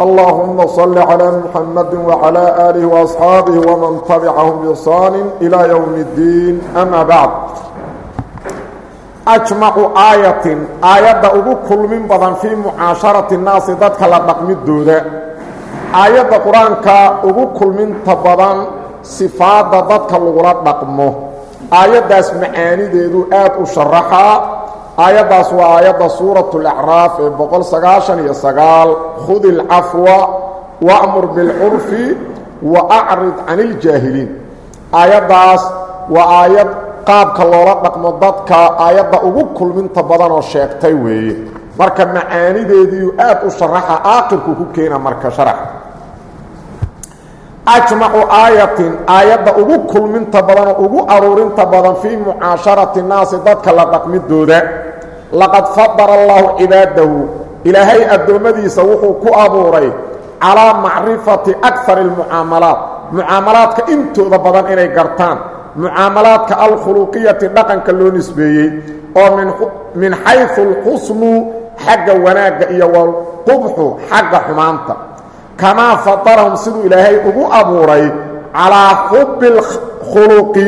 اللهم صل على محمد وعلى آله وأصحابه ومن تبعهم بإحسان إلى يوم الدين أما بعد أجمع آية آية أبو كل من بدن في معاشرة الناس ذاتك لدقم الدودة آية قرآنك أبو كل من تبدن صفات ذاتك لغرات دقمه آية داس معاني ديدو آت أشرحها aayaddaas waa aayadda suuratu lacraaf ee boqol sagaashan iyo sagaal. Khudi ilcafwa wa'mur bilcurfi wa acrid can iljaahiliin aayaddaas waa aayad qaabka loola dhaqmo dadka aayadda ugu kulminta badan oo sheegtay weeye. Marka macaanideediiu aad u sharaxa aaqirku ku keena marka sharaxa ajmacu aayatin aayadda ugu kulminta badan oo ugu aruurinta badan fii mucaasharati naasi dadka la dhaqmidooda laqad fadara allaahu cibaadahu. Ilaahay addoommadiisa wuxuu ku abuuray calaa macrifati akari almucaamalaat. Mucaamalaadka intooda badan inay gartaan. Mucaamalaadka alkhuluqiyati dhaqanka loo nisbeeyey oo min xaysu alxusnu xagga wanaagga iyo walqubxu xagga xumaanta. Kamaa fadarahum siduu ilaahay ugu abuuray calaa xubbi alkhuluqi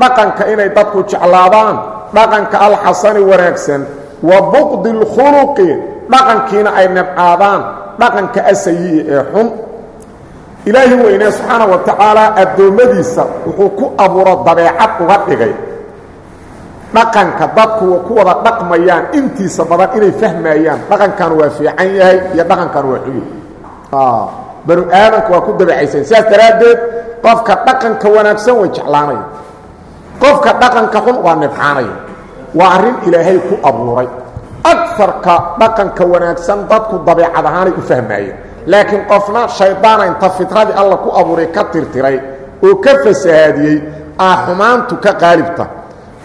dhaqanka inay dadku jeclaadaan dhaqanka alxasani wanaagsan wa buqdi اlkhuluqi dhaqankiina ay nabcaadaan dhaqanka asayi'i ee xun. Ilaahi weynee subxaana wa tacaala addoommadiisa wuxuu ku abuuro dabeecad uga dhigay. Dhaqanka dadku ku wada dhaqmayaan intiisa badan inay fahmayaan dhaqankan waa fiican yahay iyo dhaqankan waa xun yahay. Banu aadamka ku dabeecaysan. Sidaas daraaddeed qofka dhaqanka wanaagsan way jeclaanaya qofka dhaqanka xun waa nibcaanaya waa arrin ilaahay ku abuuray. Agarka dhaqanka wanaagsan dadku dabeecad ahaanay u fahmaayeen laakiin qofna shaydaana inta fitradii alla ku abuuray ka tirtiray oo ka fasahaadiyey aa xumaantu ka qaalibta.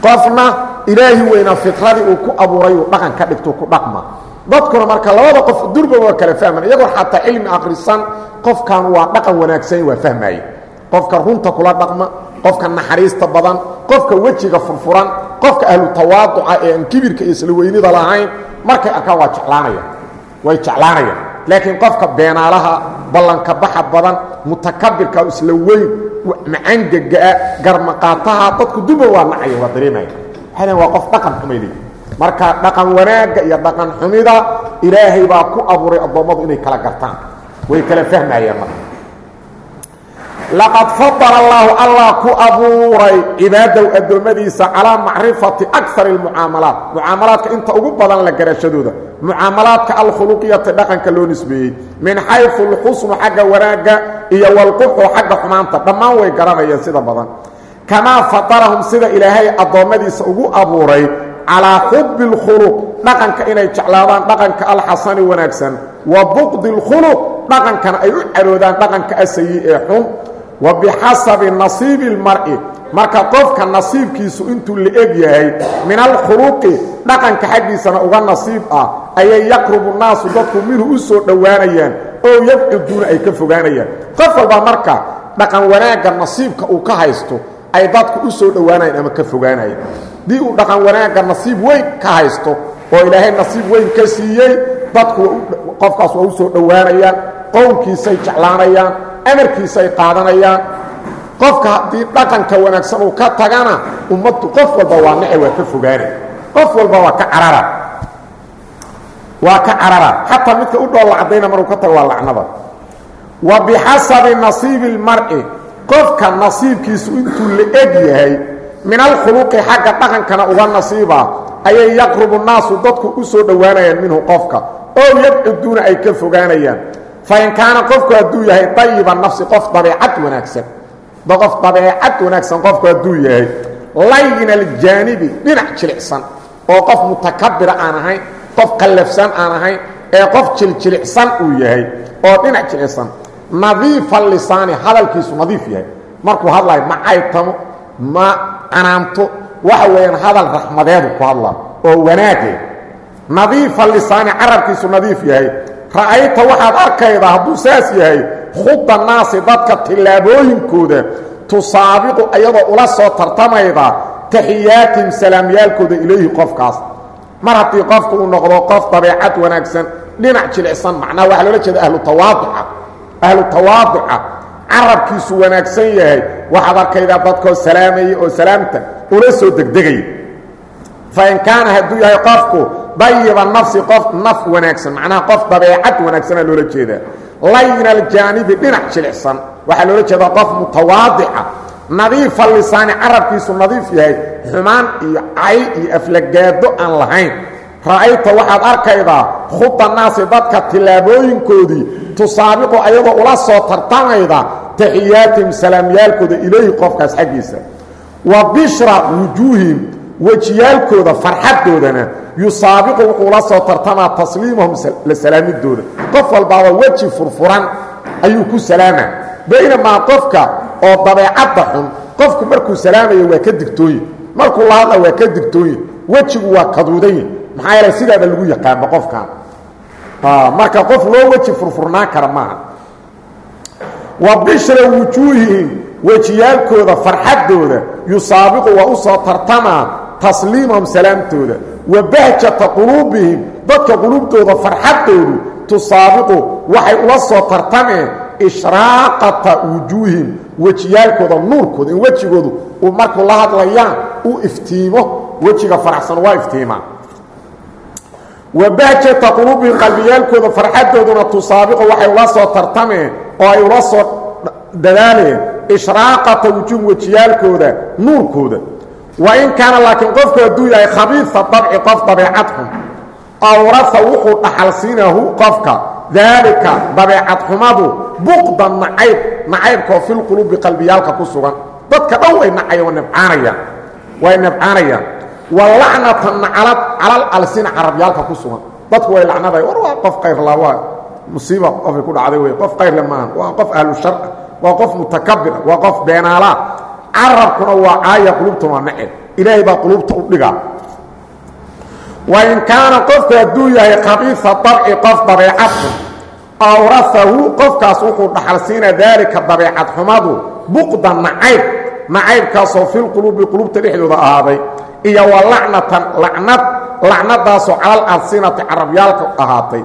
Qofna ilaahi weynaa fitradii uu ku abuuray uu dhaqan ka dhigto ku dhaqma. Dadkuna marka labada qof durba waa kala fahman iyagoo xataa cilmi akrisan qofkan waa dhaqan wanaagsan waa fahmaaye qofka runta kula dhaqma qofka naxariista badan qofka wejiga furfuran qofka ahlu tawaaduca ee aan kibirka iyo isla lahayn markay arkaan waa jeclaanaya way jeclaanayaan laakiin qofka beenaalaha ballanka baxa badan mutakabirka isla weyn macangagaa garmaqaataha dadku duba waa nacaya waa dareemaya. Waxay waa qof dhaqan xumay leeyihiin marka dhaqan wanaagga iyo dhaqan xumida ilaahay baa ku abuuray addoommadu inay kala gartaan way kala fahmayaan marka laqad fadala allaahu allah ku abuuray cibaadow addoommadiisa calaa macrifati akar almucaamalaat mucaamalaadka inta ugu badan la garashadooda mucaamalaadka alkhuluqiyati dhaqanka loo nisbeeyey min xaysu alxusnu xagga wanaagga iyo walquxu xagga xumaanta dhammaan way garanayeen sida badan kamaa fadarahum sida ilaahay addoommadiisa ugu abuuray calaa xubbi اlkhuluq dhaqanka inay jeclaadaan dhaqanka alxasani wanaagsan wa buqdi اlkhuluq dhaqankana ay u caroodaan dhaqanka asayi ee xun wa bixasabi nasiibi اlmar'i marka qofka nasiibkiisu intuu la eg yahay min alkhuluqi dhaqanka xaggiisana uga nasiib ah ayay yaqrubu naasu dadku minhu u soo dhowaanayaan oo yabcuduuna ay ka fogaanayaan. Qof walba marka dhaqan wanaagga nasiibka uu ka haysto ay dadku u soo dhowaanayaan ama ka fogaanayaan. Dii uu dhaqan wanaagga nasiib weyn ka haysto oo ilaahay nasiib weyn ka siiyey dadku qofkaas waa u soo dhowaanayaan qownkiisay jeclaanayaan amarkiisay qaadanayaan. Qofka haddii dhaqanka wanaagsan uu ka tagana ummaddu qof walba waa nace waa ka fogaanay qof walba waa ka carara. Waa ka carara. Xataa midka u dhoolla caddayna maruu ka tago waa lacnada. Wa bixasabi nasiibi اlmar'i qofka nasiibkiisu intuu la eg yahay min alkhuluqi xagga dhaqankana uga nasiiba ayay yaqrubu naasu dadku u soo dhowaanayaan minhu qofka. Oo yabcuduuna ay ka fogaanayaan fain kaana qofku hadduu yahay dayiba nafsi qof dabeecad wanaagsan. Qof dabeecad wanaagsan qofku hadduu yahay layin aljaanibi dhinac jilicsan oo qof mutakabira aan ahayn qof qallafsan aan ahayn ee qof jiljilicsan uu yahay oo dhinac jilicsan. Nadiifa lisaani hadalkiisu nadiif yahay. Markuu hadlayo ma caytamo ma canaanto waxa weeyaan hadal raxmadeedu ku hadla oo wanaage nadiifa lisaani carabkiisu nadiif yahay ra'ayta waxaad arkaydaa hadduu saas yahay khuda naasi dadka tillaabooyinkooda tusaabiqu ayadoo ula soo tartamayda taxiyaatihim salaamyaalkooda ilayhi qofkaas. Mar haddii qofku uu noqdo qof dabeecad wanaagsan dhinac jilicsan macnaha waxaa loola jeeda ahlu tawaaduca. Ahlu tawaaduca carabkiisu wanaagsan yahay waxaad arkaydaa dadkoo salaamayay oo salaamta ula soo degdegaya fain kaana hadduu yahay qofku dayiba nafsi qof naf wanaagsan macnaha qof dabeecad wanaagsanaa loola jeedaa. Layna aljaanibi dhinac jilicsan. Waxaa loola jeedaa qof mutawaadica nadiifa lisaani carabkiisu nadiif yahay xumaan iyo cay iyo aflagaado aan lahayn. Ra'ayta waxaad arkaydaa khuda naasi dadka tillaabooyinkoodii tusaabiqu ayadoo ula soo tartamayda taxiyaatihim salaamyaalkooda ilayhi qofkaas xaggiisa. Wa bishra wujuuhihim wejiyaalkooda farxadoodana yusaabiqu wuxuu la soo tartamaa tasliimahum la salaamidooda. Qof walbaaba weji furfuran ayuu ku salaamaa baynamaa qofka oo dabeecadda xun qofku markuu salaamayo waa ka digtooye. Markuu la hadla waa ka digtooye. Wejigu waa kaduudaye maxaa yeele sidaaba lagu yaqaano qofkan marka qof loo weji furfurnaan kara maaha. Wa bishra wujuuhihim wejiyaalkooda farxadooda yusaabiqu waa u soo tartamaa tasliimahum salaamtooda wa bahjata quluubihim dadka quluubtooda farxadoodu tusaabiqu waxay ula soo tartameen ishraaqata wujuuhihim wejiyaalkooda nuurkooda in wejigoodu uu markuu la hadlayaan u iftiimo wejiga faraxsan waa iftiimaa. Wa bahjata quluubihim qalbiyaalkooda farxadooduna tusaabiqu waxay ula soo tartameen oo ay ula soo dadaaleen ishraaqata wujuuhim wa in kaana laakiin qofku hadduu yahay khabiifa dabci qof dabeecad xun awrafa wuxuu dhaxal siinahu qofka. Daalika dabeecad xumadu buqda nacayb nacaybkoo filqulubi qalbiyaalka ku sugan. Dadka dhan way nacaya nabcaanayaan way nabcaanayaan wa lacnatan nacalad calal alsina carabyaalka ku sugan. Dadku way lacnaday war waa qof kayrla waa musiiba qofay ku dhacday wey qof kayrle maahan waa qof ahlu shar waa qof mutakabira waa qof beenaalaa carabkuna waa caaya qulubtuna waa naceb ilaahay baa qulubta u dhigaa. Wain kaana qofku hadduu yahay khabiifa dabci qof dabeecad xun awrafahu qofkaas wuxuu dhaxal siina daalika dabeecad xumadu buqda nacayb nacaybkaasoo filqulubi qulubta dhexdooda ahaaday. Iyo wa lacnatan lacnad lacnadaasoo calal alsinati carabyaalka ahaatay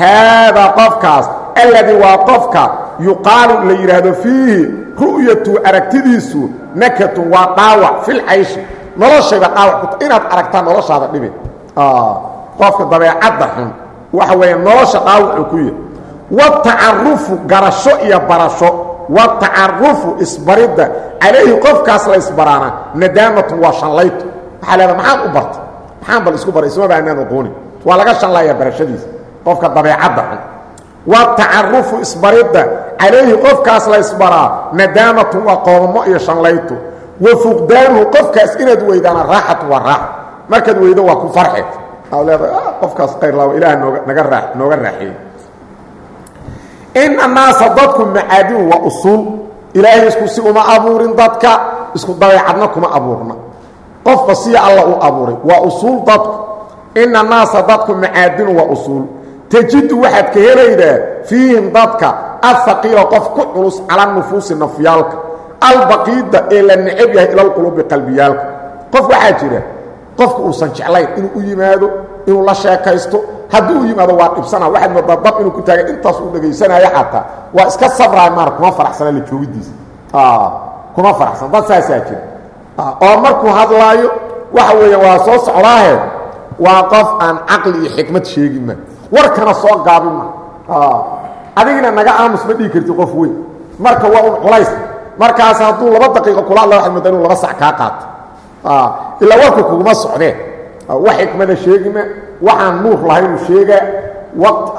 haadaa qofkaas alladii waa qofka yuqaalu la yidhaahdo fiihi ru'yatu aragtidiisu nakatun waa dhaawac filcayshi noloshayba dhaawac inaad aragtaa noloshaada dhibi. Qofka dabeecadda xun waxa weeye nolosha dhaawacuu ku yahy watacarufu garasho iyo barasho. Watacarufu isbaridda. Calayhi qofkaas la isbaraana nadaamatun waa shanlayto waxaa leeda maxaad u bartay? Maxaan bal isku baray isma baanaan oqoonin waa laga shanlayaa barashadiisa. Qofka dabeecadda xun watacarufu isbaridda calayhi qofkaas la isbaraa nadaamatun waa qoomamo iyo shanlayto wa fuqdaanuhu qofkaas inaad weydaana raaxatu waa raaxo markaad weydo waa ku farxeed aad leedahay qofkaas kayrlaawa ilaah nooga naga raa nooga raaxeeyey ina naasa dadku macaadinu waa usuul. Ilaahay isku si uma abuurin dadka isku dabeecadna kuma abuurna. Qofba siya alla u abuuray waa usuul dadku. Ina naasa dadku macaadinu waa usuul tajidu waxaad ka helaydaa fiihim dadka ahaqiila qof ku culus cala nufuusi nafyaalka albaqiida ee la necab yahay ilalqulubi qalbiyaalka. Qof waxaa jira qofku uusan jeclayn inuu u yimaado inuu la sheekaysto haddii u yimaado waa dhibsana waxaad moodaa dab inuu ku taagay intaas uu dhegaysanaayo xataa. Waa iska sabraay maar kuma faraxsana la joogidiisa kuma faraxsan dad saasaa jira. Oo markuu hadlaayo waxa weeye waa soo socdaahe waa qof aan caqli iyo xikmad sheegin ma warkana soo gaabin ma. Adigina naga aamus ma dhigi karti qof weyn. Marka waa un culays. Markaas hadduu laba daqiiqo kula hadla waxaad moodaa inuu laba sac kaa qaato. Ilaa warku kuguma socdeen wax xikmada sheegima waxaan nuur lahaynuu sheegaa.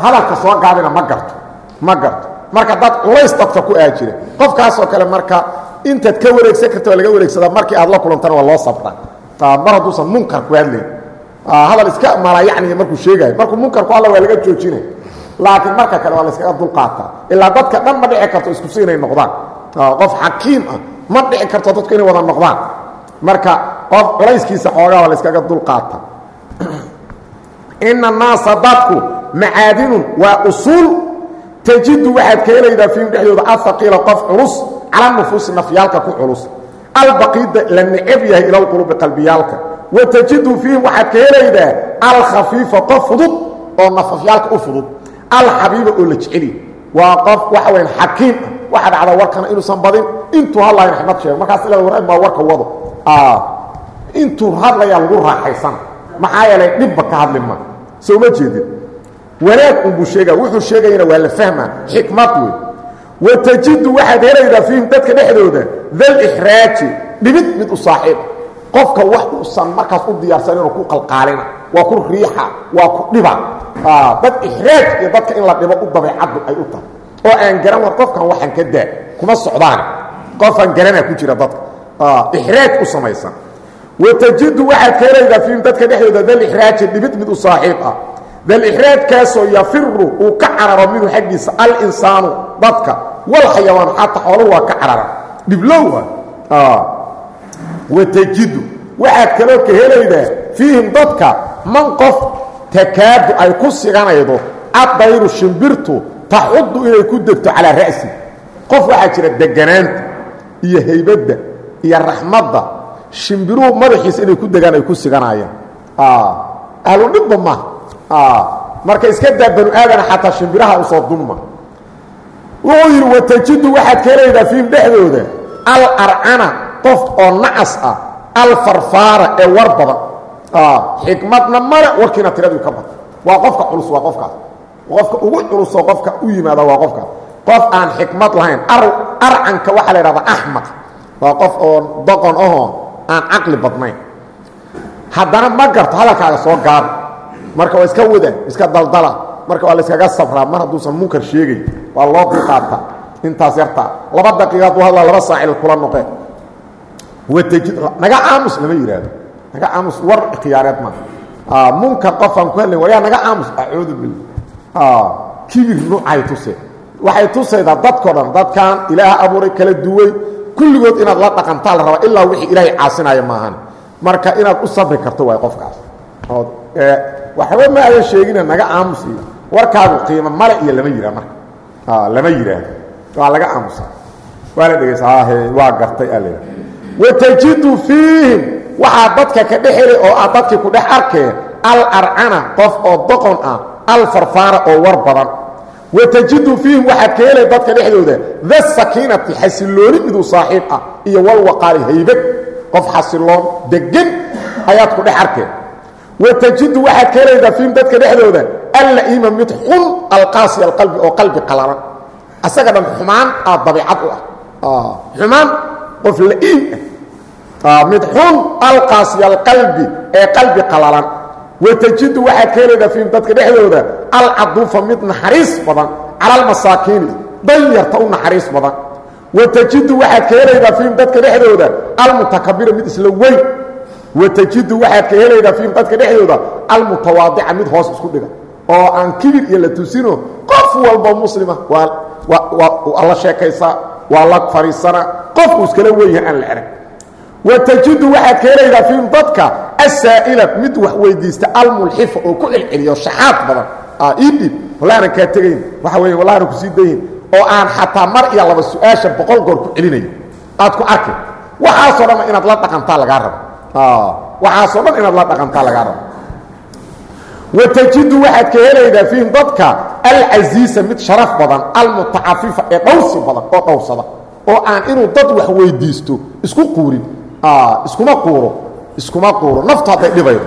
Hadalka soo gaabina ma garto. Ma garto. Marka dad culays dadka ku aa jira. Qofkaasoo kale marka intaad ka wareegsan karta waa laga wareegsadaa markii aad la kulantana waa loo sabraa. Mar hadduusan munkar ku hadlayn hadal iska malayacniya markuu sheegaayo markuu munkarku alla waa laga joojinay. Laakiin marka kale waa la yskaga dulqaataa ilaa dadka dhan ma dhici karto isku si inay noqdaan qof xakiim ah ma dhici karto dadku inay wada noqdaan. Marka qof culayskiisa xoogaaba la yskaga dulqaata ina annaasa dadku macaadinun waa usuul. Tajidu waxaad ka helaydaa fiihim dhexdooda ahaqiila qof culus cala nufuusi nafyaalka ku culus. Albaqiida la necab yahay ila lqulubi qalbiyaalka wa tajidu fiihim waxaad ka helaydaa alkhafiifa qof fudud oo nafafyaalka u fudud. Alxabiiba oo la jeceliy waa qof waxa weyan xakiim ah. Waxa dhacda warkana inuusan badin intuu hadlayo raxmad sheego markaas ila war baa warka wado. Intuu hadlayaa lagu raaxaysana maxaa yeelay dhibba ka hadli ma. Soo ma jeedin. Wanaag unbuu sheega wuxuu sheegayana waa la fahmaa. Xikmad wey wa tajidu waxaad helaydaa fiihim dadka dhexdooda. Dalixraaji. Dhibid mid u saaxiib qofka wax uusan markaas u diyaarsan inuu ku qalqaalina waa ku riixa waa ku dhiba. Dad ixraaj iyo dadka in la dhibo u dabeecaddu ay u tahay. Oo aan garan war qofkan waxaan ka daa kuma socdaan. Qofaan garanaa ku jira dadka. Ixraaj u samaysan. Wa tajidu waxaad ka helaydaa fiihim dadka dhexdooda dalixraaji dhibid mid u saaxiib ah. Dalixraajkaasoo yafiru uu ka cararo minhu xaggiisa alinsaanu dadka. Wal xayawaan xataa xooluhu waa ka carara dhiblowa watajidu waxaad kaloo ka helaydaa fiihim dadka man qof takaadu ay ku siganaydo addayru shimbirtu taxuddu inay ku degto calaa ra'si. Qof waxaa jira deganaanta iyo haybadda iyo raxmadda shimbiruhu madaxiisa inay ku degaan ay ku siganayaan. Ahlu dhibba maaha marka iska daa banu aadana xataa shimbiraha u soo dunma wuxuu yidhi watajidu waxaad ka helaydaa fiihim dhexdooda alarcana qof oo nacas ah alfarfaara ee war badan xikmadna male warkiina tiradii ka bata waa qofka culus waa qofkaas. Qofka ugu culusoo qofka u yimaada waa qofkaas qof aan xikmad lahayn arcanka waxaa la idhahdaa axmaq waa qof oo doqon ahoo aan caqli badnayn. Haddana ma garto hadalkaaga soo gaaba marka waa iska wada iska daldala. Marka waa la iskaga sabraa mar hadduusan munkar sheegay waa loo dulqaata intaas yartaa laba daqiiqaad u hadlaa laba saacil kula noqe naga aamus lama yidhaahdo naga aamus war khiyaareed ma munkar qofaan ku hadlayn waryaa naga aamus. Acuudu billah. Kibir nuucay tuse. Waxay tusaydaa dadko dhan dadkan ilaah abuuray kala duway. Kulligood inaad la dhaqantaa la rabaa ilaa wixii ilaahay caasinaya maahan. Marka inaad u sabri karto waay qofkaas. Waxba ma adan sheegina naga aamus iyo warkaagu qiimo male iyo lama yihaa marka. Lama yidhaahdo waa laga aamusa waa la dhegaysa waa gartay aa la watajidu fiihim waxaa dadka ka dhex helay oo aad dadkii ku dhex arkeen alarcana qof oo doqon ah alfarfaara oo war badan. Watajidu fiihim waxaad ka helay dadka dhexdooda da sakiinati xasilooni miduu saaxiib ah iyo walwaqaari haybad qof xasiloon degan ayaad ku dhex arkeen watajidu waxaad ka helaydaa fiihim dadka dhexdooda alla'iima mid xun alqaasi alqalbi oo qalbi qalalan. Asaga dhan xumaan aad dabiicad u ah. Xumaan qof la'iim ah mid xun alqaasi alqalbi ee qalbi qalalan. Watajidu waxaad ka helaydaa fiihim dadka dhexdooda alcaduufa mid naxariis badan cala almasaakiini danyarta u naxariis badan. Watajidu waxaad ka helaydaa fiihim dadka dhexdooda almutakabira mid isla weyn. Watajidu waxaad ka helaydaa fiihim dadka dhexdooda almutawaadica mid hoos isku dhiga. Oo aan kibir iyo la tusino qof walba muslima waa la sheekaysaa waa la fariisanaa qofku iskala weynyaha aan la erag watajidu waxaad ka helaydaa fiihim dadka asaa'ila mid wax weydiista almulxifa oo ku celceliyo shaxaad badan. Ii dhib. Wallaanan kaa tegayn. Waxa weya wallaanan ku sii dayin oo aan xataa mar iyo laba su'aasha boqol goor ku celinayo. Aad ku arki. Waxaasoo dhan inaad la dhaqantaa lagaa rabo. Waxaasoo dhan inaad la dhaqantaa lagaa rabo. Watajidu waxaad ka helaydaa fiihim dadka alcasiisa mid sharaf badan almutacafifa ee dhowsi badan oo dhowsada oo aan inuu dad wax weydiisto isku quurin iskuma quuro iskuma quuro naftu hadday dhibaydo.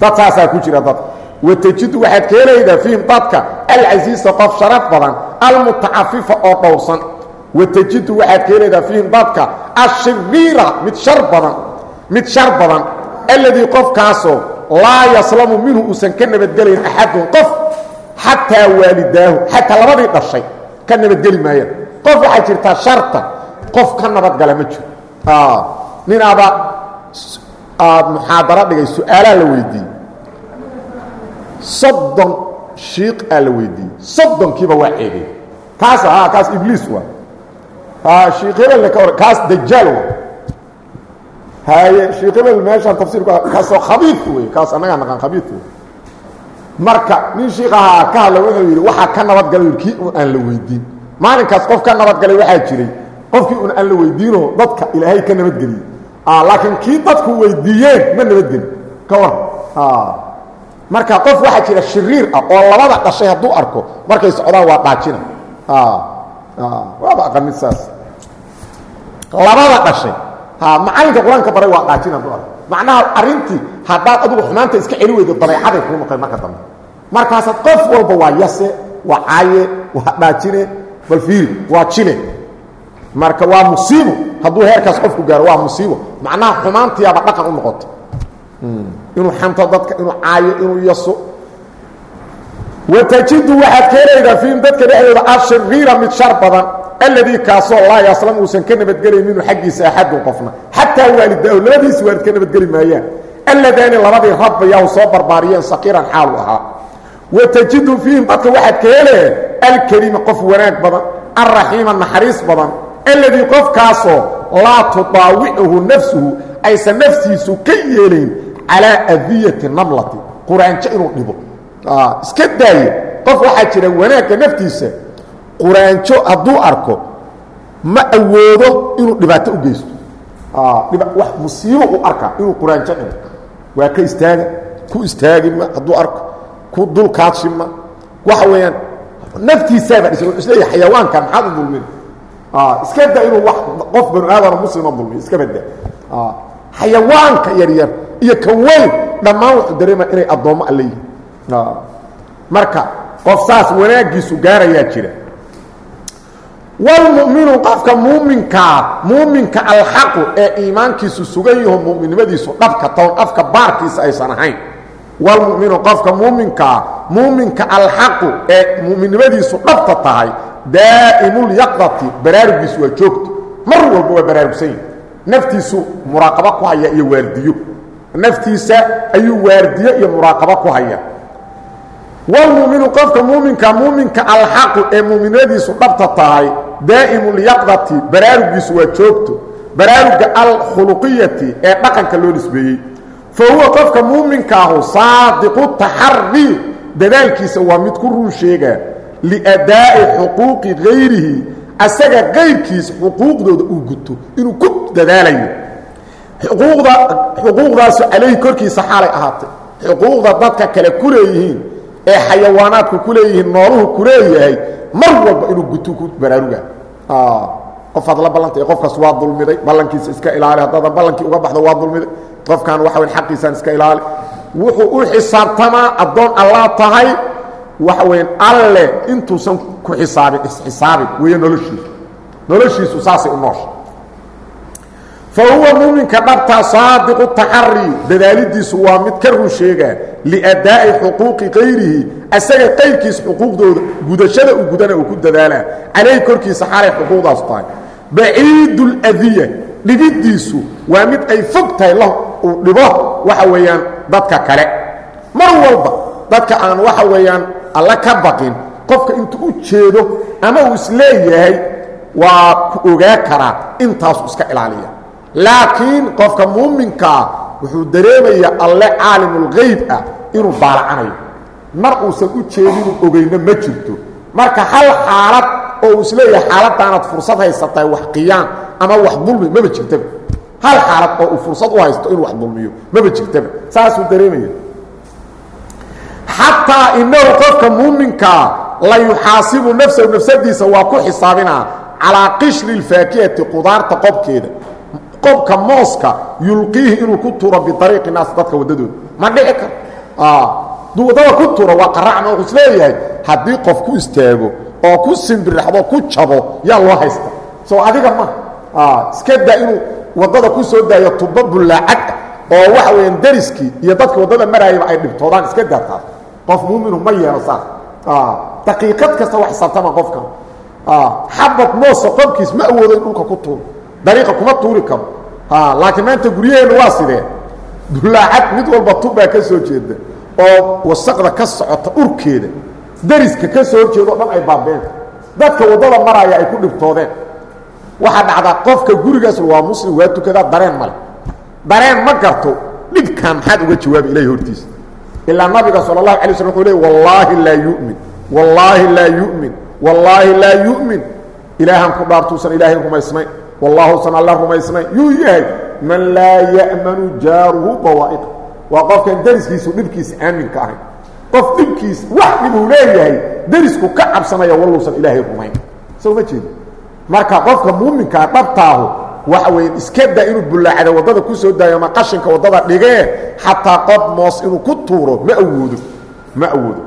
Dad saasaa ku jira dadka watajidu waxaad ka helaydaa fiihim dadka alcasiisa qof sharaf badan almutacafifa oo dhowrsan watajidu waxaad ka helaydaa fiihim dadka ashiriira mid shar badan mid shar badan. Alladii qofkaasoo laa yaslamu minhu uusan ka nabadgelayn axadun qof xataa waalidaahu xataa labadii dhashay ka nabadgeli maayaan qof waxaa jirtaa sharta qof ka nabadgala ma jiro. Ninaaba aad muxaadaro dhigay su'aalaa la weydiiyey. Soddon shiiq aa la weydiiyey. Soddonkiiba waa ceegay. Kaas kaas ibliis waa. Sheikh hebelna ka war kaas dajaal w haye sheikh hebel meeshaan tafsiirku kaasoo khabiid wey kaas annagaa naqaan khabiid wey marka nin shiikahaa ka hadla wuxuu yidhi waxaa ka nabadgalay kii un aan la weydiin. Maalinkaas qof ka nabadgalay waxaa jiray qofkii un aan la weydiinoo dadka ilaahay ka nabadgeliyey laakiin kii dadku weydiiyeen ma nabadgeli ka war marka qof waxaa jira shiriir ah oo labada dhashay hadduu arko markay socdaan waa dhaajina. Waaba aqanid saas. Labada dhashay. Macalinka qur'aanka baray waa dhaajin hadduu arko macnaha arrintii haddaad adigu xumaanta iska celi weydo dabeecaday kuu noqon marka dambe. Markaasaad qof walba waa yase waa caaye waa dhaajine bal fiiri waa jine. Marka waa musiibo hadduu heerkaas qofku gaaro waa musiibo. Macnaha xumaantiyaaba dhaqan u noqoto inuu xanto dadka inuu caayo inuu yaso. Watajidu waxaad ka helaydaa fiihim dadka dhexdooda ashiriira mid shar badan alladii kaasoo laa yaslam uusan ka nabadgelayn minhu xaggiisa axadun qofna. Xataa waalidaahu labadiisi waalid ka nabadgeli maayaan. Alladaani labadii rabbayaahu soo barbaariyeen saqiiran xaalu ahaa. Watajidu fiihim dadka waxaad ka helee alkariima qof wanaag badan alraxiima naxariis badan. Alladii qofkaasoo laa tudaawicuhu nafsuhu aysan naftiisu ka yeelayn calaa adiyati namlati quraanjo inuu dhibo. Iska daaye. Qof waxaa jira wanaagga naftiisa quraanjo hadduu arko ma awoodo inuu dhibaato u geysto. Wax musiibo u arkaa inuu quraanjo dhibo waa ka istaaga ku istaagi ma hadduu arko ku dulkaadshi ma. Waxa weeyaan naftiisaaba dhisa wuxuu is leeyahay xayawaankan maxaad u dulmin? Iska da inuu wax qof banu aadama muslima dulmiyo iska badda xayawaanka yaryar iyo kan weyn dhammaan wuxuu dareema inay addoommo alle yihiin marka qof saas wanaaggiisu gaarayaa jira wlmuminu qofka muuminkaa muuminka alxaqu ee iimaankiisu sugan yaho muminnimadiisu dhabka toon afka baarkiisa aysan ahayn wlmuminu qofka muuminkaa muuminka alxaqu ee muminnimadiisu dhabta tahay daa'imulyaqdati baraarugiisu waa joogto mar walba waa baraarugsan yahi naftiisu muraaqabo ku haya iyo waardiyo naftiisa ayuu waardiyo iyo muraaqabo ku haya wlmuminu qofka muuminka muuminka alxaqu ee muuminadiisu dhabta tahay daa'imulyaqdati baraarugiisu waa joogto baraaruga alkhuluqiyati ee dhaqanka loo nisbeeyey fa huwa qofka muuminkaahu saadiqu taxari dadaalkiisa waa mid ku run sheega liadaa'i xuquuqi gayrihi asaga qayrkiisa xuquuqdooda uu guto inuu ku dadaalayo xuquuqda xuquuqdaasu calayhi korkiisa xaalay ahaatay xuquuqda dadka kale ku leeyihiin ee xayawaanaadku ku leeyihiin nooluhu ku leeyahay mar walba inuu guto ku baraaruga qofaad la ballantay qofkaas waa dulmiday ballankiisa iska ilaali haddaadan ballankii uga baxdo waa dulmiday. Qofkan waxa weyn xaqiisaan iska ilaali. Wuxuu u xisaabtamaa addoon allaa tahay waxa weyn alle intuusan ku xisaabin isxisaabin weeye noloshiisu. Noloshiisu saasay u noosha fa huwa muuminka dhabtaa saadiqu taxari dadaalidiisu waa mid ka run sheega liadaa'i xuquuqi kayrihi asaga qayrkiisa xuquuqdooda gudashada uu gudana uu ku dadaalaa calayhi korkiisa xaalay xuquuqdaas tahay baciidu ladiya dhibiddiisu waa mid ay fog tahay la uu dhibo waxa weeyaan dadka kale mar walba dadka aan waxa weeyaan alla ka baqin qofka intuu u jeedo ama uu is leeyahay waa ku ogaa karaa intaasu iska ilaaliya laakiin qofka muuminkaa wuxuu dareemayaa alle caalimulgayb ah inuu baalacanayo mar uusan u jeedinu ogeyno ma jirto. Marka hal xaalad oo uu is leeyahay xaaladaanaad fursad haysatahay wax qiyaan ama wax dulmi maba jirtaba hal xaalad oo uu fursad u haysto inuu wax dulmiyo maba jirtaba saasuu dareemaya xataa inahu qofka muuminkaa la yuxaasibu nafsahu nafsadiisa waa ku xisaabinaa calaa qishri اlfaakihati qudaarta qobkeeda qobka mooska yulqiihi inuu ku turo biariiqi naas dadka waddadooda ma dhici karo duu waddada ku turo waa qaracma wuxuu is leeyahay haddii qof ku istaago oo ku simbiraxdo ku jabo yaa loo haysta. Soo adiga ma. Iska daa inuu waddada ku soo daayo tubo bullaacad ah oo waxa weeyaan dariskii iyo dadka waddada maraayaba ay dhibtoodaan iska daa taas. Qof muuminu ma yeelo saas. Daqiiqad kasta wax xisaabtama qofkan. Xabad moosa qobkiis ma awoodo in dhulka ku tuuro dariiqa kuma tuuri karo. Laakiin maanta guryaheenna waa sidee? Bullaacad mid walba tubbaa ka soo jeeda oo wasaqda ka socota urkeeda dariska ka soo horjeeda dhan ay baabeen. Dadka waddada maraaya ay ku dhibtoodeen. Waxaa dhacdaa qofka gurigaas waa muslim waa tukadaa dareen male. Dareen ma garto dhibkan maxaad uga jawaabi ilahi hortiisa ilaa nabiga sal اlahu alay slm wuxuu le wallaahi laa yumin wallaahi laa yumin wallaahi laa yu'min. Ilaahan ku dhaartuusan ilaahay rumaysnayn wallaahuusan alla rumaysnayn yuu yahay man laa ya'manu jaaruhu bawaa'iqa waa qofkan deriskiisu dhibkiisa aaminka ahayn. Qof dhibkiisa wax dhibuu leeyahay derisku ka cabsanaya walluusan ilaahay rumayn. Soo ma jeedi marka qofka muuminkaa dhabtaahu waxa weeye iska daa inuu bullaacada waddada ku soo daayo ama qashinka waddada dhigee xataa qof moos inuu ku tuuro ma awoodo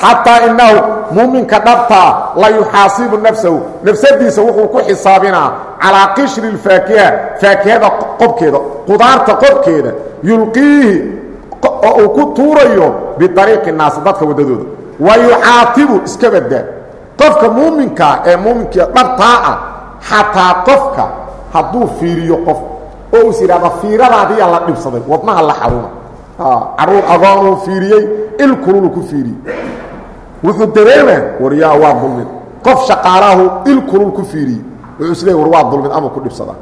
xataa inahu muuminka dhabtaa la yuxaasibu nafsahu. Nafsadiisa wuxuu ku xisaabinaa calaa qishri اfaakiha faakihada qobkeeda qudaarta qobkeeda yulqiihi oo uu ku tuurayo biariiqi naasi dadka waddadooda. Wa yucaatibu iska badaa qofka muuminkaa ee muuminka dhabtaa ah xataa qofka hadduu fiiriyo qof oo is yidhahda fiiradaadiyaa la dhibsaday wadnaha la carruur agoonuu fiiriyey il kululu ku fiiriyey wuxuu dareemaa war yaa waa dulmid qof shaqaalaahu il kulul ku fiiriyey wuxuu is leey war waa dulmid ama ku dhibsadaa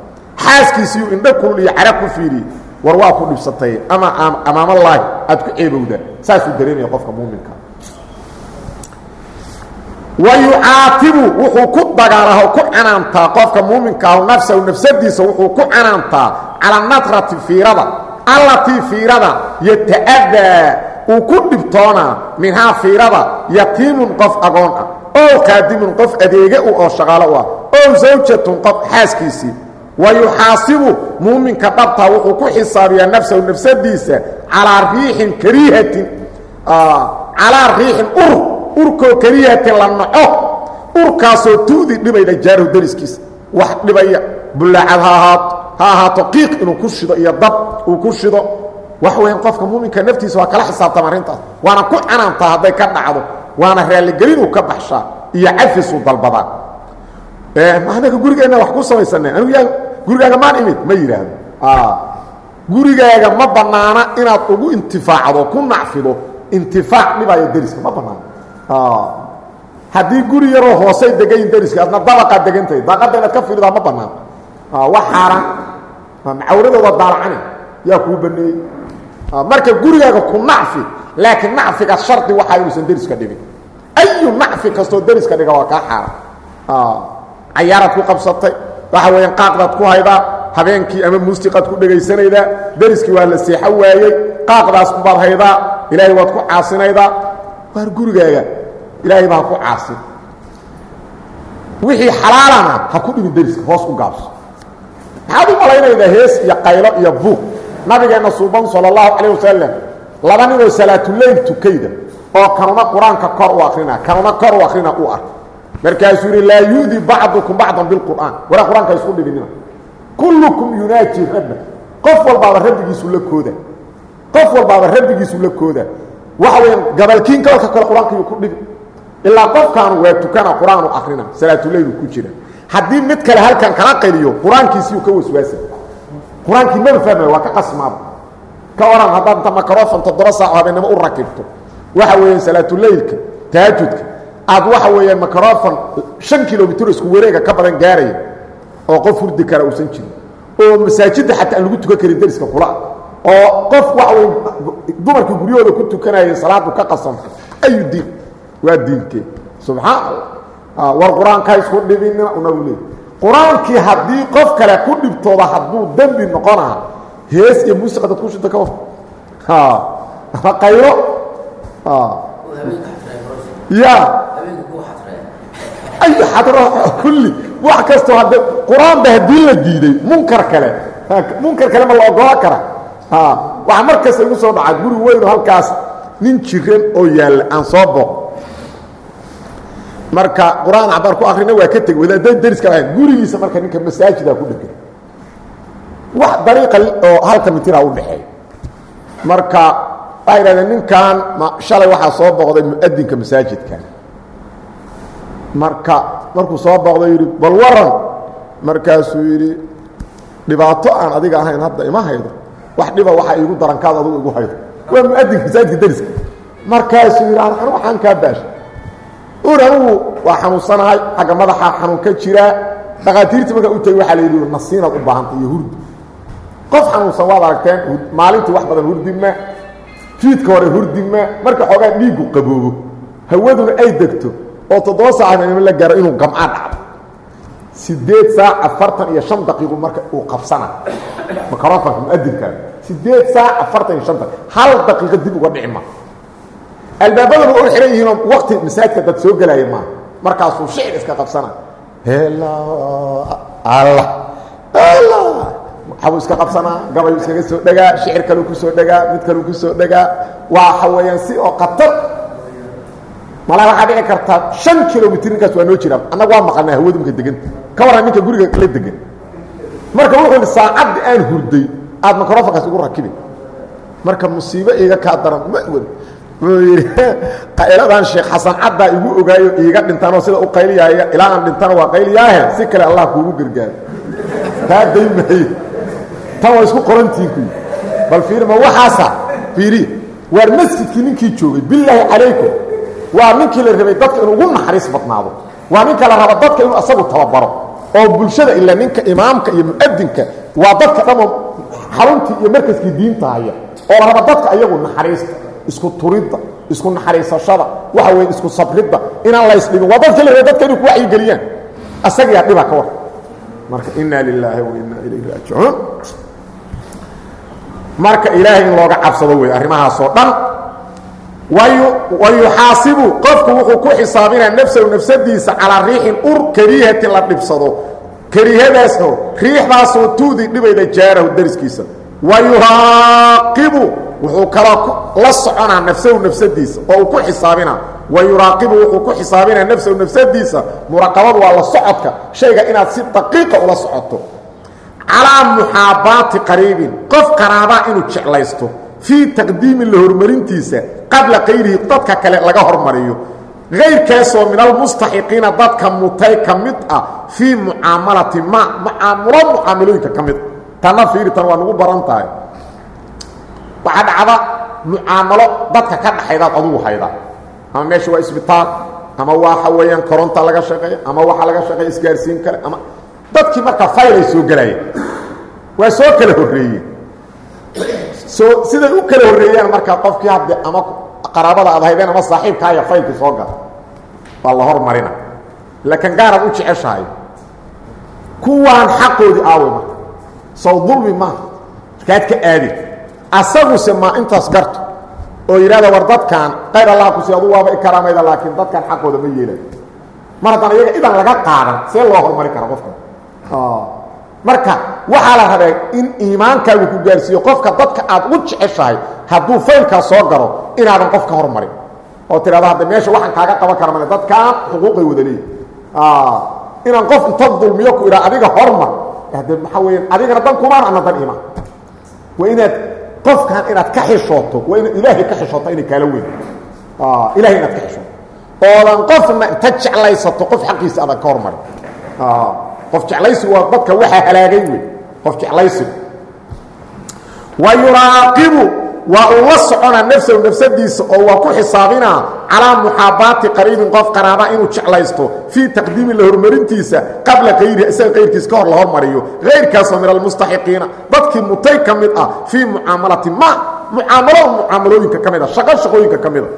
xaaskiisiiyuu indho kulul iyo cara ku fiiriyey war waa ku dhibsatay ama amaamallaahi aad ku ceebowdaa saasuu dareemaya qofka muuminka. Wa yucaatibu wuxuu ku dagaalaha ku canaantaa qofka muuminkaahu nafsahu nafsadiisa wuxuu ku canaantaa cala natrati fiirada allatii fiirada yata'adaa uu ku dhibtoonaa minhaa fiirada yatiimun qof agoon ah ow qaadimun qof u oo shaqaalo u ah ow zawjatun qof xaaskiisii. Wa yuxaasibu muuminka dhabtaa wuxuu ku xisaabiyaa nafsahu nafsadiisa calaa riixin kariihatin calaa riixin ur urkoo kariihatin la naco urkaasoo tu'di dhibayda jaarahu dariskiisa. Wax dhibaya bullaacad ha ahaato qiiq inuu ku shido iyo dab uu ku shido. Waxa weyan qofka muuminka naftiisa waa kala xisaabtama arrintaas waana ku canaantaa hadday ka dhacdo. Waana raalligelin uu ka baxshaa iyo cafisuu dalbadaa anaga gurigeenna wax ku samaysanay anigu yaa gurigaaga maan imid? Ma yidhaahdo. Gurigaaga ma bannaana inaad ugu intifaacdo ku nacfido. Intifaac dhibaayo deriska ma bannaano haddii guri yaroo hoosay degayin deriska adna dabaqaad degantahay. Daaqadda inaad ka fiirdaa ma bannaano wax xaaraan macawradooda daalacani yaa kuu baneeyey. Marka gurigaaga ku nacfi laakiin nacfiga shardi waxaa inuusan deriska dhibin ayu nacfi kastoo deriska dhiga waa kaa xaaran cayaaraad ku qabsatay. Waxa weeyaan qaaqdaad ku haydaa habeenkii ama muusiqaad ku dhegaysanaydaa deriskii waa la seexo waayey qaaqdaas baad haydaa ilaahay waad ku caasinaydaa waar gurigaaga? Ilaahay baa ha ku caasin. Wixii xalaalana ha ku dhibin deriska hoos u gaabso maxaad u malaynaydaa hees iyo qaylo iyo buuq nabigeenna suuban sala allahu calayh wasalam laba ninoo salaatuleyl tukayda oo kanuna qur'aanka kor u akrina kanuna kor u akrina u ark markaasuu yidhi laa yu'di bacdukum bacdan bilqur'aan waraa qur'aanka isku dhibinina kullukum yunaaji rabba qof walbaaba rabbigiisu la kooda. Qof walbaaba rabbigiisu la kooda. Waxa weeyaan gabalkiin gobolka kale qur'aankayuu ku dhibi ilaa qofkaanu waa tukana qur'aanu akrina salaatuleylu ku jira haddii mid kale halkan kala qeliyo qur'aankiisiiu ka waswaasa qur'aankii maba fahmaya waa ka qasmaaba ka waran haddaad inta makarofon toddoba saaco habeennimo u rakibto. Waxa weeyaan salaatuleylka tahajudka aad waxa weeyaan makarofon shan kilomitr isku wareega ka badan gaaraya oo qof hurdi kara uusan jirin. Oo masaajidda xataa aan lagu tukan karin deriska kula. Oo qof waxa wey dumarkii guryahooda ku tukanayeen salaadu ka qasamta ayu diin waa diinkee subxaan allah war qur'aanka isku dhibinina unagu leey. Qur'aankii haddii qof kale ku dhibtooda hadduu dembi noqonaa hees iyo muusiqa dad ku shita ka war qaylo ya. Ay xadro kulli. Wax kastoo hadde qur'aanba haddii la diiday munkar kale. Munkar kale ma la ogola kara. Waxaa mar kasta igu soo dhaca guri weyno halkaas nin jiran oo yaalla aan soo booq marka qur'aan cabaar ku akrina waa ka tegi wadaada deriska lahayn gurigiisa marka ninka masaajida ku dhegan wax dariiqa oo halka mitira u dhaxeeya marka waxay idhahdeen ninkan shalay waxaa soo booqday muadinka masaajidkan marka markuu soo booqday yidhi bal waran markaasuu yidhi dhibaato aan adiga ahayn hadda ima haydo. Wax dhiba waxaa iigu darankaad adugu igu haydo. Waa muadinka masaajidka deriska markaasuu yidhi anu waxaan kaa baasha ur anugu waa xanuunsanahay xagga madaxa xanuun ka jiraa dhakhaatiirtii markaa u tegey waxaa la yidhi nasiinaad u baahanta iyo hurdi. Qof xanuunsan waad aragteen maalintii wax badan hurdima fiidka hore hurdima marka xoogaa dhiiggu qaboobo. Hawaduna ay degto oo toddoba saacanimo la gaaro inuu gamcaa dhacdo. Sideed saac afartan iyo shan daqiiqu marka uu qabsana. Microfonka muadinkaa sideed saac afartan iyo shan daqiiq hal daqiiqo dib uga dhici ma albaabaduna u xihan yihiinoo wakti masaajidka dad soo gelaya maaha markaasuu shicir iska qabsana waxabuu iska qabsanaa gabayuu iskaga soo dhegaa shicir kaluu ku soo dhegaa mid kaluu ku soo dhegaa waxa weeyaan si oo qatar. Malaa waxaa dhici karta shan kilomitr ninkaas waa noo jiraan annaga waa maqalnay hawadu marka deganta ka warran ninka guriga la degan marka wuxuu yidhi saacaddi aan hurday. Aad microfonkaas ugu rakibin. Marka musiibo iiga kaa daran ma wad wuxuu yidhi qayladan sheekh xasan caddaa igu ogaayo iiga dhintanoo sida u qayliyaaya ilaa aan dhintana waa qayliyaahe si kale allah kuugu gargaaro taa daymaayo tan waa isku qorantihin ku bal fiiri ma waxaasa? Fiiri waar masjidkii ninkii joogay bilaahi calaykum waa ninkii la rabay dadka inuu ugu naxariis badnaado waa ninka la raba dadka inuu asagu tababaro oo bulshada ilaa ninka imaamka iyo muadinka waa dadka dhammoo xaruntii iyo markaskii diinta haya oo la raba dadka ayagu naxariista isku turidda isku naxariisashada waxa weeye isku sabridda inaan laysdhibin waa dadkii la rabay dadka inay ku wacyigeliyaan asagiyaa dhiba ka war. Marka inaa lilaahi wa inaa ilayhi raajicuun. Marka ilaahay in looga cabsado wey arrimahaasoo dhan wayuxaasibu qofku wuxuu ku xisaabinaa nafsahu nafsadiisa calaa riixin ur kariihatin la dhibsado. Kariihadaasoo riixdaasoo tuudii dhibayda jaarahu dariskiisa. Wayuraaqibu wuxuu kaloo la soconaa nafsahu nafsadiisa oo uu ku xisaabinaa. Wayuraaqibu wuxuu ku xisaabinaa nafsahu nafsadiisa. Muraqabadu waa la socodka. Shayga inaad si daqiiqa ula socoto. Calaa muxaabaati qariibin. Qof qaraabaa inuu jeclaysto. Fii taqdiimi la horumarintiisa qabla kayrihi dadka kale laga hormariyo. Kayrkaasoo min almustaxiqiina dadka mutay ka mid ah fii mucaamalati ma mucaamulo mucaamalooyinka ka mid. Tanna fiiri tan waa nagu baran tahay waxaa dhacda mucaamalo dadka ka dhaxaydaad adugu hayda. Ama meesha waa isbitaal ama waxa weeyaan koronta laga shaqeeya ama waxaa laga shaqeeya isgaarsiin kale ama dadkii marka faylay soo gelayeen waa soo kala horreeyeen. Soo siday u kala horreeyaan markaa qofkii hadde ama qaraabada aad haydeen ama saaxiibkaaya faylkii soo gala. Waa la hormarina. Laakiin gaaraad u jeceshahay. Kuwaan xaqoodii aaway marka. Sow dulmi maaha markaad ka aadi asaguse maa intaas garto oo yidhahda war dadkan qayr allah ku si adu waaba ikaraamayda laakiin dadkan xaqooda ma yeelayo mar haddaan iyaga idan laga qaadan see loo hormari kara qofka. Marka waxaa la rabaa in iimaankaagu ku gaarsiiyo qofka dadka aad u jeceshahay hadduu faylkaa soo garo inaadan qof ka hormarin. Oo tidhahdo hadda meesha waxaan kaaga qaban kara male dadkaan xuquuqay wada leeyi inaan qof inta dulmiyo ku idhaa adiga hormar. Hade maxaa weeyaan adigana dan kumaan ana dan imaan waa inaad qofkan inaad ka xishooto waa inaad ilaahay ka xishooto inay kaala weyn. Ilahay inaad ka xishooto oodan qofna inta jeclaysato qof xaqiisa adan ka hormarin qof jeclaysigu waa dadka waxaa halaagay wey qof jeclaysigu wa yuraaqibu waa uu la soconaa nafsahu nafsadiisa oo waa ku xisaabinaa calaa muxaabaati qariibin qof qaraaba inuu jeclaysto fii taqdiimi la horumarintiisa qabla kayrihi isaga kayrkiis ka hor la hormariyo. Kayrkaasoo min almustaxiqiina. Dadkii mutay ka ah fii mucaamalati ma mucaamalo mucaamalooyinka ka mid a shaqo shaqooyinka ka mid a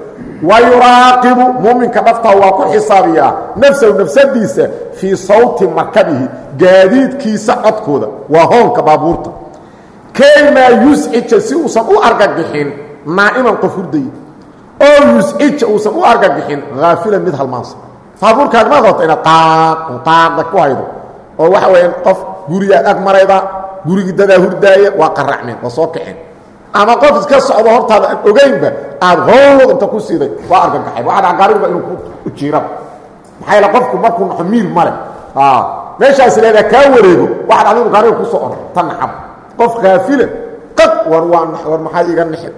wayuraaqibu muuminka dhaftaa waa ku xisaabiyaa nafsahu nafsadiisa fii sawti markabihi gaadiidkiisa codkooda. Waa hoonka baabuurta kaymaa yuscija si uusan u argagixin naa'iman qof hurday oo yuscija uusan u argagixin haafilan mid halmaansa baabuurkaaga maad rabta inaad qaaq qaaqda ku haydo. Oo waxa weeyaan qof gurigaad ag marayda gurigii dadaa hurdaaya waa qaracmeen waa soo kaceen ama qof iska socdo hortaada aan ogaynba aad howd inta ku siiday waa argagaxay waa dhagaariba inuu ku jiiraba maxaa yeele qofku markuu naxo miir male. Meeshaas leedaa kaa wareego waxaad adigu gaariga ku soo orda ta naxab qof kaafila qad war waa war maxaa iga nixi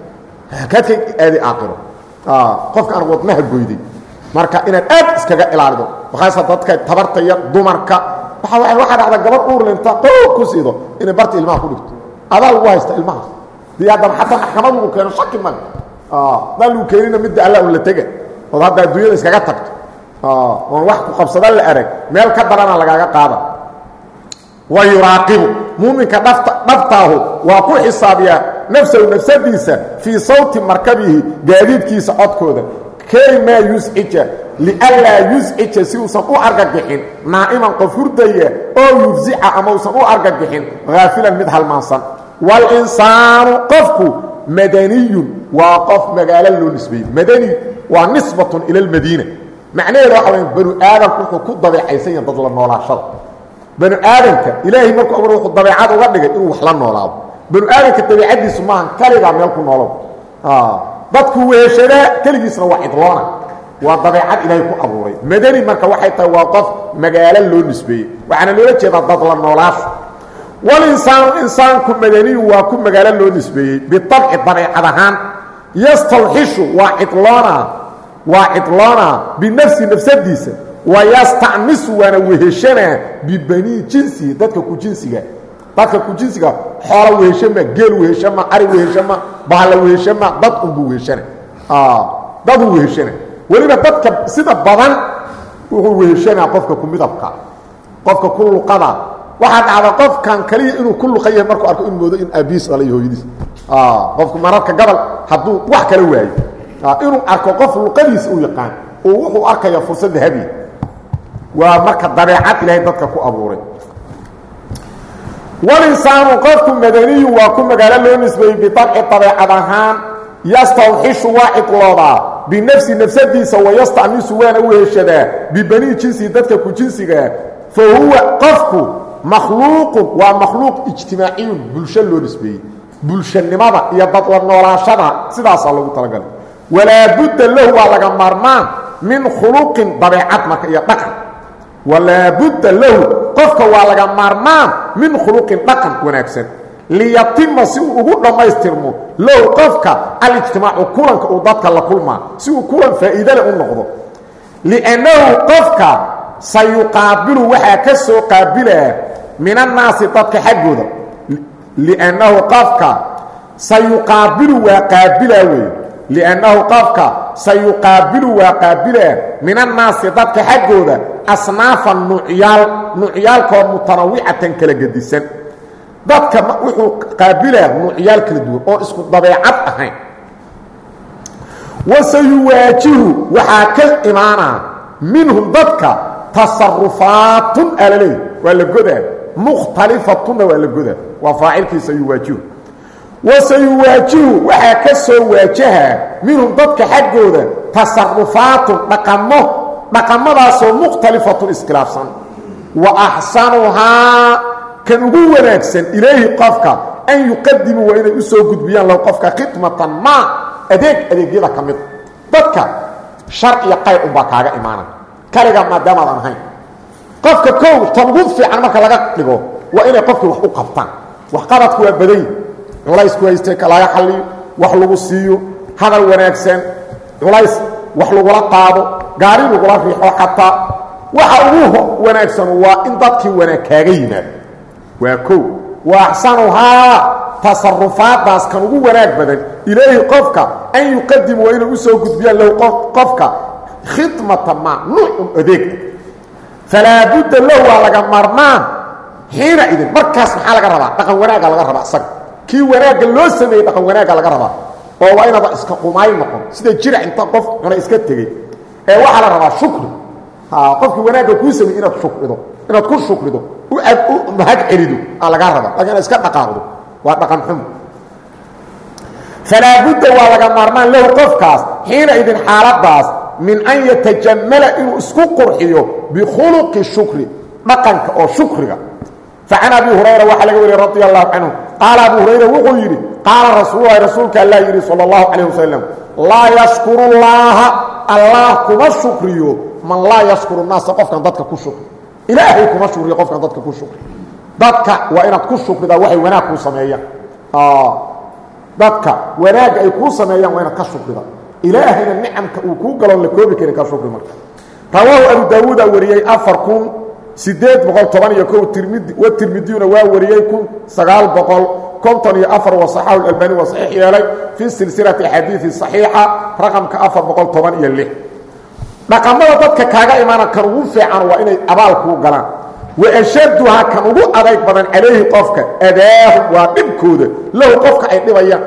kaadka aadi aaqiro qofka aan wadnaha goyday marka inaad aad iskaga ilaalido waxaasa dadka tabarta yar dumarka waa waxaa dhacda gabadh uurlinta qoog ku siido inay barta ilmaha ku dhigto. Adaa lagu haysta ilmahaas. Dii haddaba xataa maxkamad lagu keeno shaki male daan lagu keenina midda alla un la tega ood hadda adduunyada iskaga tagto. Oon wax ku qabsada la arag. Meel ka darana lagaaga qaada. Wa yuraaqibu muuminka dhabtaahu waa ku xisaabiyaa nafsahu nafsadiisa fii sawti markabihi gaadiidkiisa codkooda. Kay maa yuscija lianlaa yuscija si uusan u argagixin naa'iman qof hurdaya oo yufzica ama uusan u argagixin haafilan mid halmaansan. Walinsaanu qofku madaniyun waa qof magaalo loo nisbeeyey. Madani waa nisbatun ila almadiina macnaheeda waxa waya banu aadamku wuxuu ku dabeecaysan yaha dad la noolaashada banu aadamka ilaahay markuu amr wuxuu dabeecad uga dhigay inuu wax la noolaado. Banu aadamka dabeicaddiisu maahan kaligaa meel ku noolow dadku weeshadaa keligiisna waa cidloona. Waa dabeecad ilaahay ku abuuray. Madani marka waxay tahay waa qof magaalo loo nisbeeyey. Waxaana loola jeedaa dad la noolaasho walinsaanu insaanku madaniyu waa ku magaalo loo nisbeeyey. Biabci dabeecad ahaan yastawxishu waa cidloona. Waa cidloona. Binafsi nafsadiisa wayastacnisu waana weheshanaa bibanii jinsihi dadka ku jinsiga dadka ku jinsiga xoola weheshama geel weheshama ari weheshama bahalla weheshama dad unbuu weheshana daduu weheshana weliba dadka sida badan wuxuu weheshanaa qofka ku midabka qofka ku luqada waxaa dhacda qofkan kaliya inuu ku luqa yahay markuu arko in moodo in aabiis dhala iyo hooyadiis qofku mararka gabal hadduu wax kala waayo inuu arko qof luqadiisa u yaqaan oo wuxuu arkaya fursad dahabiya waa marka dabeecad ilaahay dadka ku abuuray. Walinsaanu qofku madaniyu waa ku magaalo loo nisbeeyey biabci dabeecad ahaan yastawxishu waa cidloodaa binafsi nafsadiisa wayastacnisu waana u heshadaa bibanii jinsihi dadka ku jinsigaa fa huwa qofku makhluuqun waa makhluuq ijtimaaciyun bulsho loo nisbeeyey bulshanimada iyo dadla noolaashada sidaasaa lagu talagalay. Walaa budda lahu waa laga maarmaan min khuluqin dabeecad marka iyo dhaqan walaa budda lahu qofka waa laga maarmaan min khuluqin dhaqan wanaagsan. Liyatima si uu ugu dhammaystirmo lahu qofka alijtimaacu kulanka uu dadka la kulmaa si uu kulan faa'iidale u noqdo. Liannahu qofka sayuqaabilu waxaa ka soo qaabilaa min annaasi dadka xaggooda. Liannahu qofka sayuqaabilu waa qaabilaa liannahu qofka sayuqaabilu waa qaabilaa min annaasi dadka xaggooda asnaafan nuucyaal nuucyaalkoo mutanawicatan kala gedisan dadka wuxuu qaabilaa nuucyaal kala duwan oo isku dabeecad ahayn wasayuwaajihu waxaa ka imaanaa minhum dadka tasarufaatun alaleey waa la godaa mukhtalifatunna waa la godaa waa faacilkii sayuwaajihu wasayuwaajihu waxaa ka soo waajahaa minhum dadka xaggooda tasarufaatun dhaqamo dhaqamadaasoo mukhtalifatun iskhilaafsan. Wa axsanuhaa kan ugu wanaagsan ilayhi qofka an yuqadimuu waa inay u soo gudbiyaan lahu qofka khidmatan maa adeeg adeegyada ka mid. Dadka shar iyo qayr unbaa kaaga imaanay. Kaliga maadaamaadan ahayn. Qofka kow tan ugu fiican marka laga dhigo waa inay qofkii wax u qabtaan. Waxqabadku waa badanyi culaysku haystay laga xalliyo wax lagu siiyo hadal wanaagsan culays wax lagula qaado gaari lagula riixo xataa. Waxa ugu wanaagsan waa in dadkii wanaag kaaga yimaado. Waa kow wa axsanuhaa tasarufaadaas kan ugu wanaag badan ilayhi qofka an yuqadimu waa inay u soo gudbiyaan lahu qofka khidmata maa nuucun adeega falaa budda lahu waa laga marmaan xiina idin markaas maxaa laga rabaa? Dhaqan wanaagga laga rabaa isaga kii wanaagga loo sameeyey dhaqan wanaagga laga rabaa. Oo waa inaada iska qumaay noqon. Sida jirac inta qof cuna iska tegey. Ee waxaa la rabaa shukri. Qofkii wanaagga kuu sameeyey inaad shukrido inaad ku shukrido. U mahad celido. Aa lagaa rabaa. Lakin inaad iska dhaqaaqdo. Waa dhaqan xumo falaa budda waa laga maarmaan lahu qofkaas xiina idin xaaladaas min an yatajamala inuu isku qurxiyo bikhuluqi shukri. Dhaqanka oo shukriga. Facan abi hurayra waxaa laga wariyey radi allahu canhu qaala abu hurayra wuxuu yidhi qaala rasuululahi rasuulka allah yidhi sala allahu calayh wasalam laa yashkuru llaaha allah kuma shukriyo man laa yashkuru naasa qofkan dadka ku shukri ilaahay kuma shukriyo qofkan dadka ku shukri dadka waa inaad ku shukridaa waxay wanaag kuu sameeyaan dadka wanaagga ay kuu sameeyaan waa inaad ka shukrida ilaahayna nicamka uu kuu galoon la koobi karin ka shukri marka rawaahu abu daawuudaa wariyey afar kun sideed boqol toban iyo ko tirmidi wa tirmidiyuna waa wariyey kun sagaal boqol konton iyo afar wasaxahu albani waa saxiix yeelay fii silsilati axaadiidi saxiixa raqamka afar boqol toban iyo lix. Dhaqamada dadka kaaga imaana kan ugu fiican waa inay abaal kuu galaan. Waashaduhaa kan ugu adayg badan calayhi qofka adaahum waa dhibkooda. Lahu ay dhibayaan.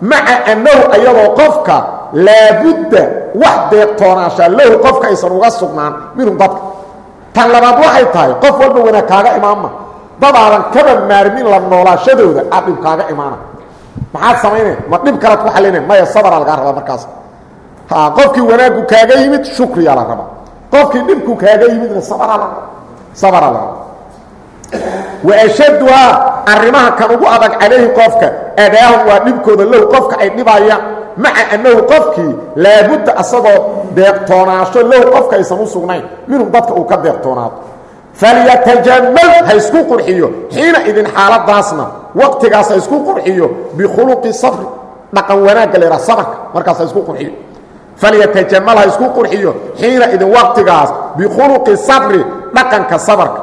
Maca annahu ayadoo qofka laabudda wax deeqtoonaashaa lahu qofka uga sugnaan tan labaad waxay tahay qof walba wanaag kaaga imaanma dadaadan kaba maarmin la noolaashadooda aa dhib kaaga imaana. Maxaad samaynaya ma dhib kalaad ku xallinay maya sabraa lagaa rabaa markaas. Qofkii wanaaggu kaaga yimid shukriyaa la rabaa. Qofkii dhibku kaaga yimidna sabraa la sabraa la rabaa. Waashaduhaa arrimaha kan ugu adag calayhi qofka adaahum waa dhibkooda low qofka ay dhibayaan maca annahu qofkii laabudda asagoo deeqtoonaasho low qofka aysan u sugnayn minhum dadka uu ka deeqtoonaado falyatajamal ha isku qurxiyo. Xiina idin xaaladaasna waqtigaas ha isku qurxiyo. Bikhuluqi sabri dhaqan wanaagga la yidhaha sabarka markaas ha isku qurxiyo. Falyatajamal ha isku qurxiyo. Xiina idin waqtigaas bikhuluqi sabri dhaqanka sabarka.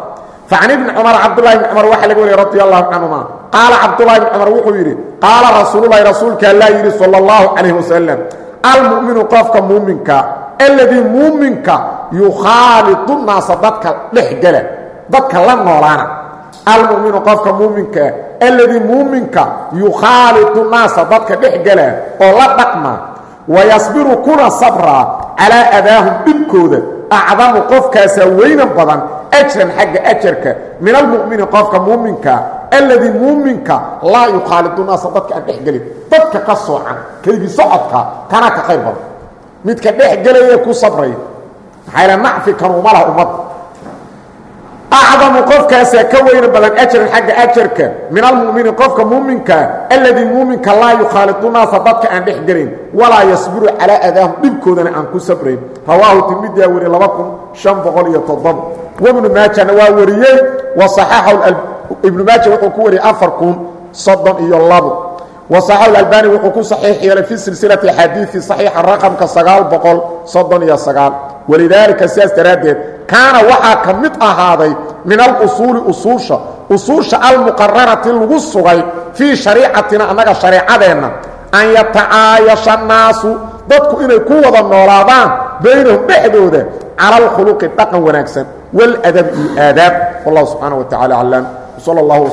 Facan ibni cumar cabdullahi bni cumar waxaa laga wariye radi allahu canhuma. Qaala cabdullahi bni cumar wuxuu yidhi qaala rasuululahi rasuulka allaa yidhi sala allahu calayh wasalam almu'minu qofka muuminka alladii muuminka yukhaaliu naasa dadka dhexgala dadka la noolaana. Almuminu qofka muuminkaa alladii muuminka yukhaaliu naasa dadka dhexgala oo la dhaqma wayasbiru kuna sabraa calaa adaahum dhibkooda acdamu qofkaasaa weynan badan ajran xagga ajarka. Min almumini qofka muuminka alladii muuminka laa yukhaaliu naasa dadka aan dhexgelin dadka ka soocan keligii socodka kana ka qayr badan midka dhex gelaya ku sabraya maxaa nacfi kanuuma laha ummadda acdamu qofkaasaa ka weyna badan ajran xagga ajarka min almumini qofka muuminka alladii muuminka laa yukhaalidu naasa dadka aan dhex gelin walaa yasbiru calaa adaahum dhibkoodana aan ku sabrayn. Rawaahu tirmidiyaa weri laba kun شhan boqol iyo toddoba. Wbnu maajana waa wariyey waصaxaxahu ibnu maaja wuxuu ku wariyey afar kun soddon iyo labo wasaxahu albani wuxuu ku saxiix yeelay fi silsilati axaadiii saxiixa raqamka sagaal boqol soddon iyo sagaal. Walidaalika sidaas daraaddeed kaana waxaa ka mid ahaaday min alusuuli usuusha usuusha almuqararati lagu sugay fii shariicatina annaga shareecadeenna an yatacaayasha annaasu dadku inay ku wada noolaadaan baynahum dhexdooda cala alkhuluqi dhaqan wanaagsan waladab iyo aadaab. Wallahu subxaana wa tacala aclam wsala allahu